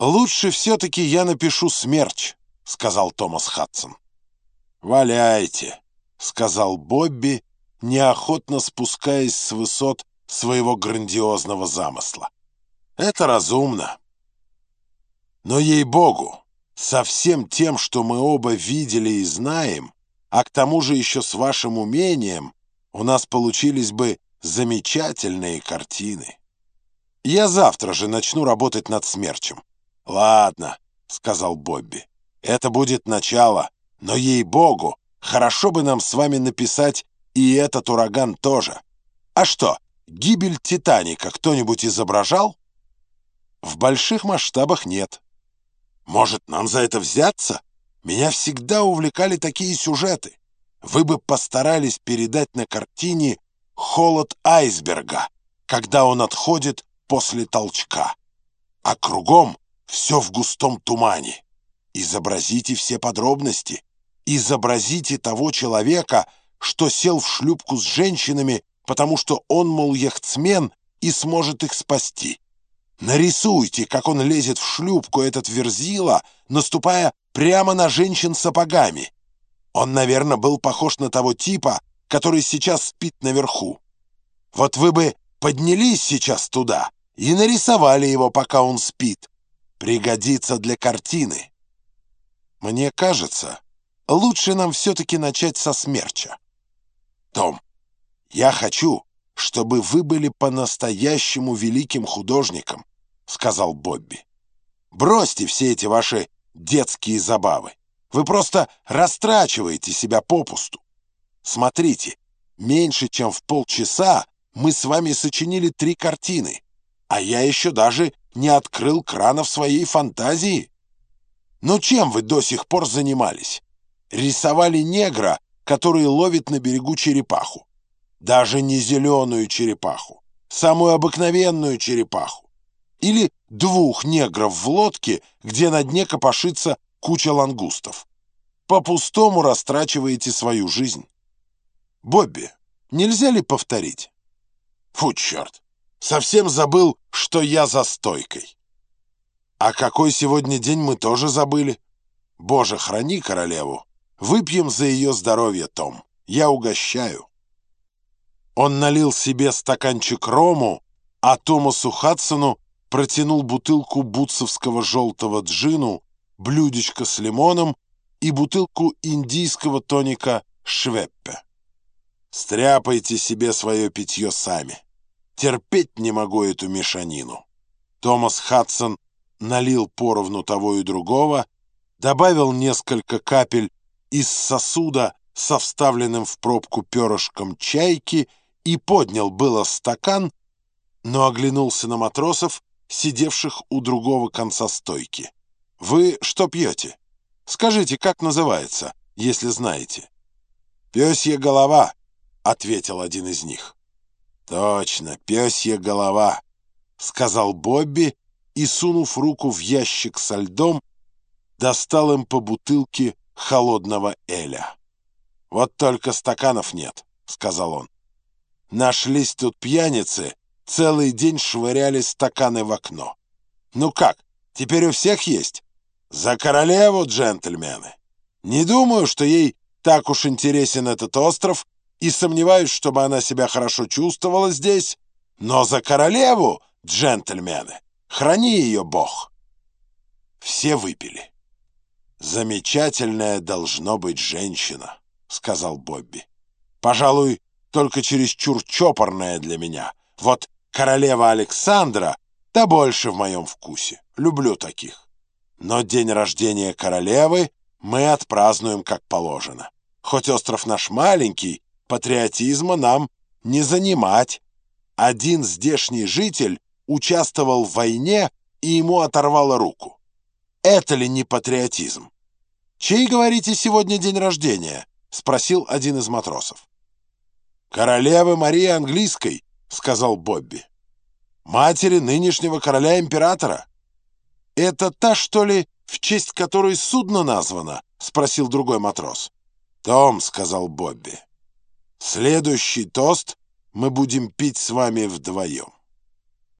«Лучше все-таки я напишу «Смерч», — сказал Томас Хадсон. «Валяйте», — сказал Бобби, неохотно спускаясь с высот своего грандиозного замысла. «Это разумно. Но, ей-богу, со всем тем, что мы оба видели и знаем, а к тому же еще с вашим умением, у нас получились бы замечательные картины. Я завтра же начну работать над смерчем. «Ладно», — сказал Бобби, — «это будет начало, но, ей-богу, хорошо бы нам с вами написать и этот ураган тоже. А что, гибель Титаника кто-нибудь изображал?» «В больших масштабах нет». «Может, нам за это взяться? Меня всегда увлекали такие сюжеты. Вы бы постарались передать на картине холод айсберга, когда он отходит после толчка. А кругом все в густом тумане. Изобразите все подробности. Изобразите того человека, что сел в шлюпку с женщинами, потому что он, мол, яхтсмен и сможет их спасти. Нарисуйте, как он лезет в шлюпку, этот верзила, наступая прямо на женщин сапогами. Он, наверное, был похож на того типа, который сейчас спит наверху. Вот вы бы поднялись сейчас туда и нарисовали его, пока он спит пригодится для картины. Мне кажется, лучше нам все-таки начать со смерча. Том, я хочу, чтобы вы были по-настоящему великим художником, сказал Бобби. Бросьте все эти ваши детские забавы. Вы просто растрачиваете себя попусту. Смотрите, меньше чем в полчаса мы с вами сочинили три картины, а я еще даже не открыл кранов своей фантазии? Но чем вы до сих пор занимались? Рисовали негра, который ловит на берегу черепаху. Даже не зеленую черепаху, самую обыкновенную черепаху. Или двух негров в лодке, где на дне копошится куча лангустов. По-пустому растрачиваете свою жизнь. Бобби, нельзя ли повторить? Фу, черт! Совсем забыл, что я за стойкой. А какой сегодня день мы тоже забыли. Боже, храни королеву. Выпьем за ее здоровье, Том. Я угощаю. Он налил себе стаканчик рому, а Томасу Хадсону протянул бутылку бутсовского желтого джину, блюдечко с лимоном и бутылку индийского тоника «Швеппе». «Стряпайте себе свое питье сами». Терпеть не могу эту мешанину. Томас Хадсон налил поровну того и другого, добавил несколько капель из сосуда со вставленным в пробку перышком чайки и поднял было стакан, но оглянулся на матросов, сидевших у другого конца стойки. «Вы что пьете? Скажите, как называется, если знаете?» «Пёсья голова», — ответил один из них. «Точно, пёсья голова», — сказал Бобби и, сунув руку в ящик со льдом, достал им по бутылке холодного эля. «Вот только стаканов нет», — сказал он. «Нашлись тут пьяницы, целый день швыряли стаканы в окно. Ну как, теперь у всех есть? За королеву, джентльмены! Не думаю, что ей так уж интересен этот остров, и сомневаюсь, чтобы она себя хорошо чувствовала здесь, но за королеву, джентльмены, храни ее Бог. Все выпили. «Замечательная должно быть женщина», — сказал Бобби. «Пожалуй, только чересчур чопорная для меня. Вот королева Александра, да больше в моем вкусе. Люблю таких. Но день рождения королевы мы отпразднуем как положено. Хоть остров наш маленький, Патриотизма нам не занимать. Один здешний житель участвовал в войне, и ему оторвало руку. Это ли не патриотизм? «Чей, говорите, сегодня день рождения?» — спросил один из матросов. «Королевы Марии Английской», — сказал Бобби. «Матери нынешнего короля-императора». «Это та, что ли, в честь которой судно названо?» — спросил другой матрос. «Том», — сказал Бобби. Следующий тост мы будем пить с вами вдвоем.